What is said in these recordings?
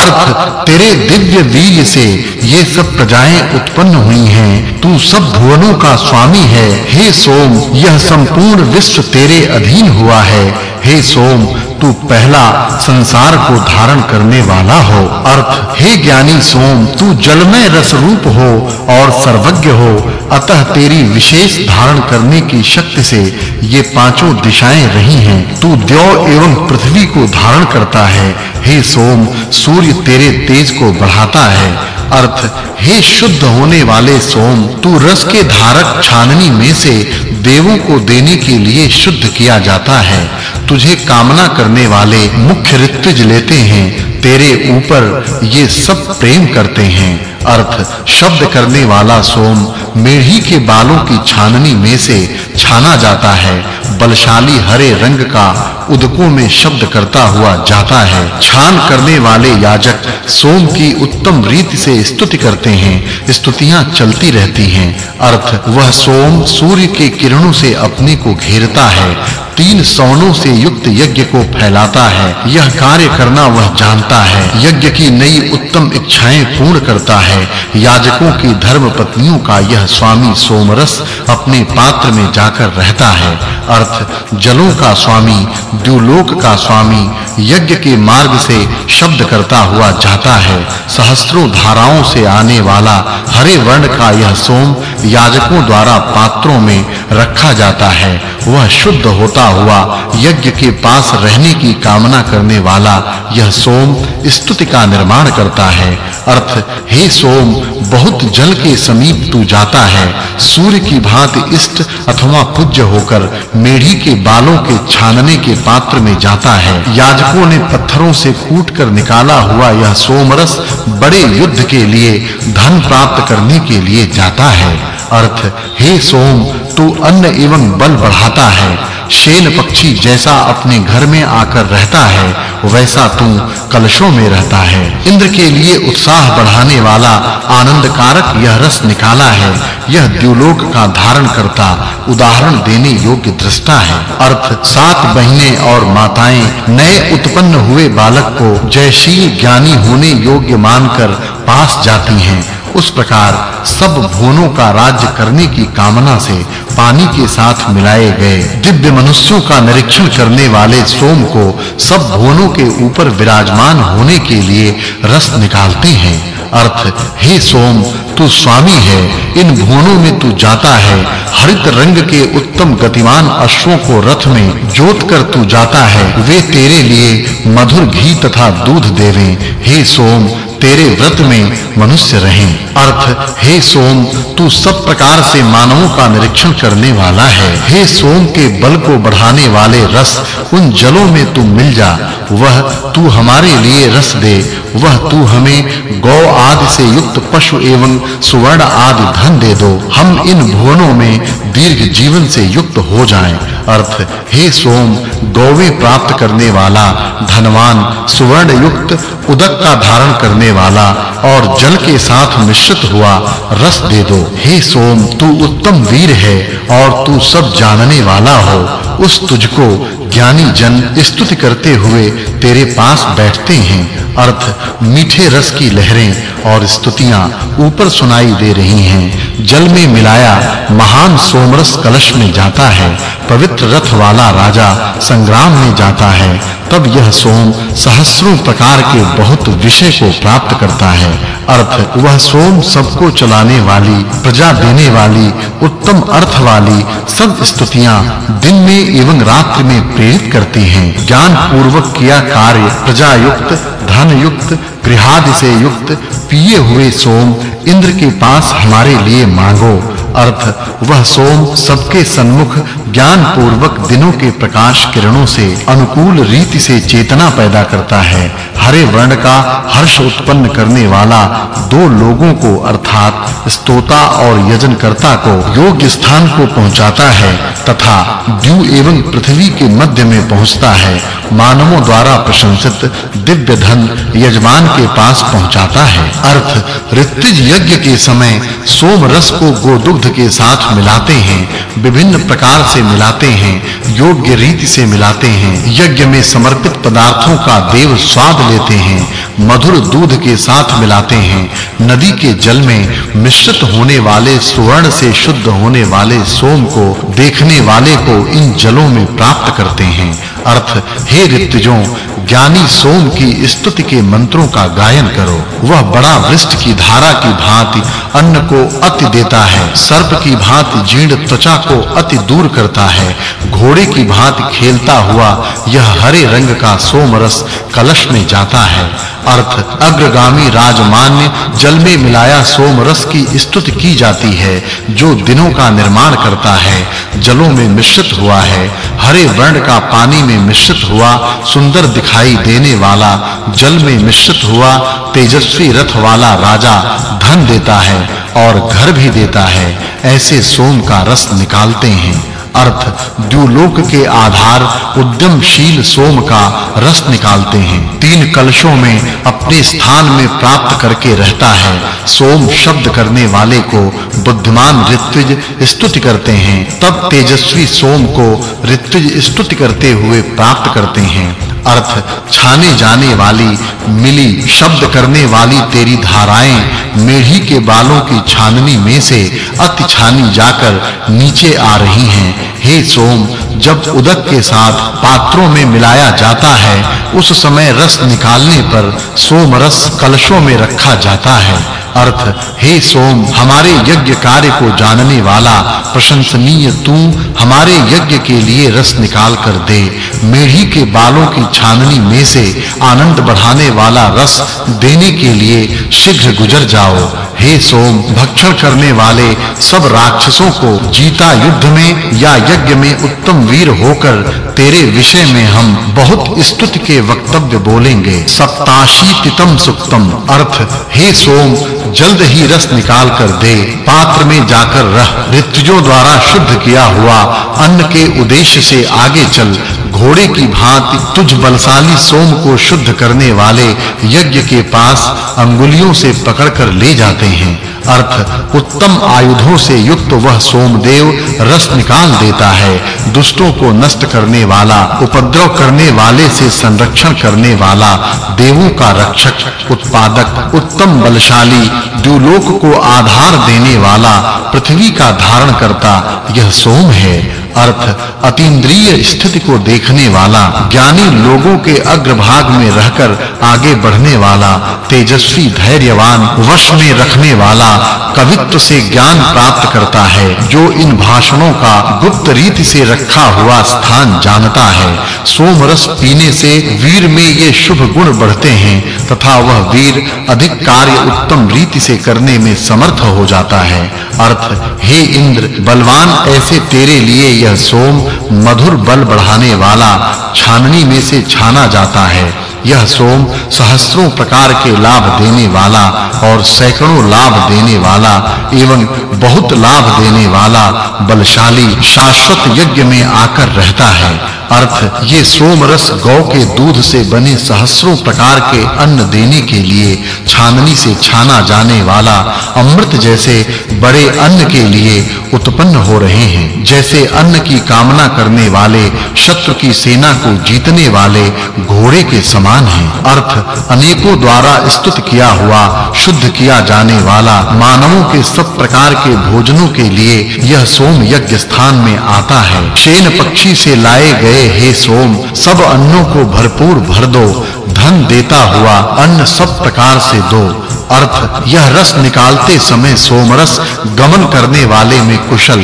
अर्थ तेरे दिव्य वीर से ये सब प्रजाएँ उत्पन्न हुई हैं। तू सब भुवनों का स्वामी है। हे सोम, यह संपूर्ण विश्व तेरे अधीन हुआ है। हे सोम, तू पहला संसार को धारण करने वाला हो। अर्थ, हे ज्ञानी सोम, तू जलमय रस रूप हो और सर्वज्ञ हो। अतः तेरी विशेष धारण करने की शक्ति से ये पाँचों दिशाएँ रही हैं। तू द्यौ एवं पृथ्वी को धारण करता है। हे सोम, सूर्य तेरे तेज को बढ़ाता है। अर्थ, हे शुद्ध होने वाले सोम, तू रस के धारक छाननी में से देवों को देने के लिए शुद्ध किया जाता है। तुझे कामना करने वाले मुख्य ऋतज लेते हैं, तेरे ऊपर ये सब प्रेम करते हैं। अर्थ, शब्द करने वाला सोम मेढ़ी के बालों की छाननी में से छाना जाता है। बलशाली हरे रंग का उदकों में शब्द करता हुआ जाता है। छान करने वाले याजक सोम की उत्तम रीति से स्तुति करते हैं, स्तुतियाँ चलती रहती हैं। अर्थ, वह सोम सूर्य के किरणों से अपने को घेरता है, तीन सौनों से युक्त यज्ञ को फैलाता है। यह कार्य करना वह जानता है। यज्ञ की नई उत्तम इच्छाएँ पूर्ण करता है। याजकों की धर्म पत्नियों का यह स्वामी सोमरस अपने पात्र में जाकर रहता है। अर्थ, जलों का स्वामी द्युलोक का स्वामी, यज्ञ के मार्ग से शब्द करता हुआ जाता है। सहस्त्रों धाराओं से आने वाला हरे वर्ण का यह सोम याजकों द्वारा पात्रों में रखा जाता है। वह शुद्ध होता हुआ यज्ञ के पास रहने की कामना करने वाला यह सोम स्तुति का निर्माण करता है। अर्थ, हे सोम, बहुत जल के समीप तू जाता है। सूर्य की भांति इष्ट अथवा पूज्य होकर मेढ़ी के बालों के छानने के पात्र में जाता है। याजकों ने पत्थरों से कूट कर निकाला हुआ यह सोमरस बड़े युद्ध के लिए धन प्राप्त करने के लिए जाता है। अर्थ हे। सोम, तू अन्न एवं बल बढ़ाता है। शेन पक्षी जैसा अपने घर में आकर रहता है, वैसा तू कलशों में रहता है। इंद्र के लिए उत्साह बढ़ाने वाला आनंद कारक यह रस निकाला है। यह द्युलोक का धारण करता, उदाहरण देने योग्य दृष्टा है। अर्थ, सात बहने और माताएँ, नए उत्पन्न हुए बालक को जयशील ज्ञानी होने योग्य मानकर पास जाती हैं। उस प्रकार सब भुवनों का राज्य करने की कामना से पानी के साथ मिलाए गए दिव्य मनुष्यों का निरीक्षण करने वाले सोम को सब भुवनों के ऊपर विराजमान होने के लिए रस निकालते हैं। अर्थ, हे सोम, तू स्वामी है, इन भुवनों में तू जाता है। हरित रंग के उत्तम गतिमान अश्वों को रथ में जोत कर तू जाता है। वे तेरे लिए मधुर घी तथा दूध देवें। हे सोम तेरे व्रत में मनुष्य रहें। अर्थ, हे सोम, तू सब प्रकार से मानवों का निरीक्षण करने वाला है। हे सोम के बल को बढ़ाने वाले रस, उन जलों में तू मिल जा। वह तू हमारे लिए रस दे। वह तू हमें गौ आदि से युक्त पशु एवं सुवर्ण आदि धन दे दो। हम इन भुवनों में दीर्घ जीवन से युक्त हो जाएँ। अर्थ, हे सोम, गौवे प्राप्त करने वाला, धनवान सुवर्ण युक्त उदक का धारण करने वाला और जल के साथ मिश्रित हुआ, रस दे दो। हे सोम, तू उत्तम वीर है और तू सब जानने वाला हो। उस तुझको ज्ञानी जन स्तुति करते हुए तेरे पास बैठते हैं। अर्थ, मीठे रस की लहरें और स्तुतियाँ ऊपर सुनाई दे रही हैं। जल में मिलाया महान सोमरस कलश में जाता है, पवित्र रथ वाला राजा संग्राम में जाता है, तब यह सोम सहस्त्रों प्रकार के बहुत विषय को प्राप्त करता है। अर्थ, वह सोम सबको चलाने वाली, प्रजा देने वाली, उत्तम अर्थ वाली सब स्तुतियाँ दिन में एवं रात्रि में प्रेरित करती हैं। ज्ञान पूर्वक किया कार्य प्रजा युक्त धन युक्त गृहादि से युक्त पिए हुए सोम इंद्र के पास हमारे लिए मांगो। अर्थ वह सोम सबके सन्मुख ज्ञान पूर्वक दिनों के प्रकाश किरणों से अनुकूल रीति से चेतना पैदा करता है। हरे वर्ण का हर्ष उत्पन्न करने वाला दो लोगों को अर्थात स्तोता और यजनकर्ता को योग्य स्थान को पहुंचाता है तथा द्यू एवं पृथ्वी के मध्य में पहुँचता है। मानवों द्वारा प्रशंसित दिव्य धन यजमान के पास पहुंचाता है। अर्थ ऋत्विज यज्ञ के समय सोम रस को गोदुग्ध दुग्ध के साथ मिलाते हैं, विभिन्न प्रकार से मिलाते हैं, योग्य रीति से मिलाते हैं, यज्ञ में समर्पित पदार्थों का देव स्वाद लेते हैं, मधुर दूध के साथ मिलाते हैं, नदी के जल में मिश्रित होने वाले सुवर्ण से शुद्ध होने वाले सोम को देखने वाले को इन जलों में प्राप्त करते हैं। अर्थ, हे ऋतुजों, ज्ञानी सोम की स्तुति के मंत्रों का गायन करो। वह बड़ा वृष्ट की धारा की भांति अन्न को अति देता है, सर्प की भांति जीर्ण त्वचा को अति दूर करता है, घोड़े की भांति खेलता हुआ यह हरे रंग का सोम रस कलश में जाता है। अर्थ, अग्रगामी राजमान्य जल में मिलाया सोम रस की स्तुति की जाती है, जो दिनों का निर्माण करता है, जलों में मिश्रित हुआ है, हरे वर्ण का पानी में मिश्रित हुआ, सुंदर दिखाई देने वाला, जल में मिश्रित हुआ, तेजस्वी रथ वाला राजा धन देता है और घर भी देता है। ऐसे सोम का रस निकालते हैं। अर्थ, द्युलोक के आधार उद्यमशील सोम का रस निकालते हैं। तीन कलशों में अपने स्थान में प्राप्त करके रहता है। सोम शब्द करने वाले को बुद्धिमान ऋत्विज स्तुति करते हैं, तब तेजस्वी सोम को ऋत्विज स्तुति करते हुए प्राप्त करते हैं। अर्थ, छाने जाने वाली, मिली, शब्द करने वाली तेरी धाराएँ मेढ़ी के बालों की छाननी में से अति छानी जाकर नीचे आ रही हैं। हे सोम, जब उदक के साथ पात्रों में मिलाया जाता है, उस समय रस निकालने पर सोम रस कलशों में रखा जाता है। अर्थ, हे सोम, हमारे यज्ञ कार्य को जानने वाला, प्रशंसनीय तू हमारे यज्ञ के लिए रस निकाल कर दे। मेढ़ी के बालों की छाननी में से आनंद बढ़ाने वाला रस देने के लिए शीघ्र गुजर जाओ। हे सोम, भक्षण करने वाले सब राक्षसों को जीता युद्ध में या यज्ञ में उत्तम वीर होकर तेरे विषय में हम बहुत स्तुति के वक्तव्य बोलेंगे। सप्ताशी सप्ताशीतितम सुक्तम। अर्थ, हे सोम जल्द ही रस निकाल कर दे। पात्र में जाकर रह। ऋतुजों द्वारा शुद्ध किया हुआ अन्न के उद्देश्य से आगे चल। घोड़े की भांति तुझ बलशाली सोम को शुद्ध करने वाले यज्ञ के पास अंगुलियों से पकड़कर ले जाते हैं। अर्थ, उत्तम आयुधों से युक्त वह सोमदेव रस निकाल देता है, दुष्टों को नष्ट करने वाला, उपद्रव करने वाले से संरक्षण करने वाला, देवों का रक्षक, उत्पादक, उत्तम बलशाली, द्युलोक को आधार देने वाला, पृथ्वी का धारण करता, यह सोम है। अर्थ, अतीन्द्रिय स्थिति को देखने वाला, ज्ञानी लोगों के अग्रभाग में रहकर आगे बढ़ने वाला, तेजस्वी, धैर्यवान, वश में रखने वाला, कवित्व से ज्ञान प्राप्त करता है, जो इन भाषणों का गुप्त रीति से रखा हुआ स्थान जानता है। सोम रस पीने से वीर में ये शुभ गुण बढ़ते हैं, तथा वह वीर अधिक कार्य उत्तम रीति से करने में समर्थ हो जाता है। अर्थ, हे इंद्र, बलवान, ऐसे तेरे लिए यह सोम मधुर बल बढ़ाने वाला छाननी में से छाना जाता है। यह सोम सहस्त्रों प्रकार के लाभ देने वाला और सैकड़ों लाभ देने वाला एवं बहुत लाभ देने वाला बलशाली शाश्वत यज्ञ में आकर रहता है। अर्थ, ये सोम रस गौ के दूध से बने सहस्त्रों प्रकार के अन्न देने के लिए छाननी से छाना जाने वाला अमृत जैसे बड़े अन्न के लिए उत्पन्न हो रहे हैं। जैसे अन्न की कामना करने वाले, शत्रु की सेना को जीतने वाले घोड़े के समान हैं अर्थ अनेकों द्वारा स्तुत किया हुआ, शुद्ध किया जाने वाला मानवों के सब प्रकार के भोजनों के लिए यह सोम यज्ञ स्थान में आता है। शेन पक्षी से लाए गए हे सोम, सब अन्नों को भरपूर भर दो, धन देता हुआ अन्न सब प्रकार से दो। अर्थ, यह रस निकालते समय सोमरस गमन करने वाले में कुशल,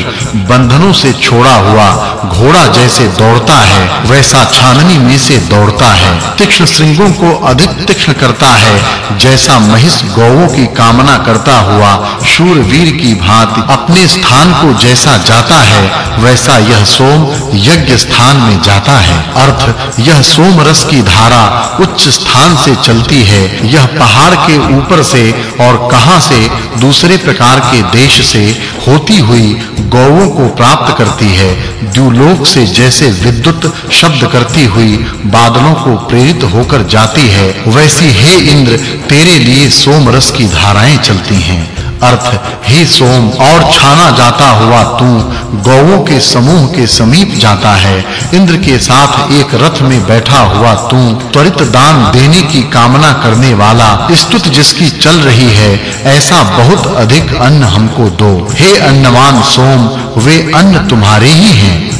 बंधनों से छोड़ा हुआ, घोड़ा जैसे दौड़ता है, वैसा छाननी में से दौड़ता है। तीक्ष्ण श्रृंगों को अधिक तीक्ष्ण करता है, जैसा महिष गौओं की कामना करता हुआ शूरवीर की भांति अपने स्थान को जैसा जाता है, वैसा यह सोम यज्ञ स्थान में जाता है। अर्थ, यह सोम रस की धारा उच्च स्थान से चलती है, यह पहाड़ के ऊपर से से और कहाँ से दूसरे प्रकार के देश से होती हुई गौओं को प्राप्त करती है, द्युलोक से जैसे विद्युत शब्द करती हुई बादलों को प्रेरित होकर जाती है, वैसी हे इंद्र, तेरे लिए सोम रस की धाराएँ चलती हैं। अर्थ हे सोम, और छाना जाता हुआ तू, गौओं के समूह के समीप जाता है, इंद्र के साथ एक रथ में बैठा हुआ तू, त्वरित दान देने की कामना करने वाला, स्तुत जिसकी चल रही है, ऐसा बहुत अधिक अन्न हमको दो। हे अन्नवान सोम, वे अन्न तुम्हारे ही हैं।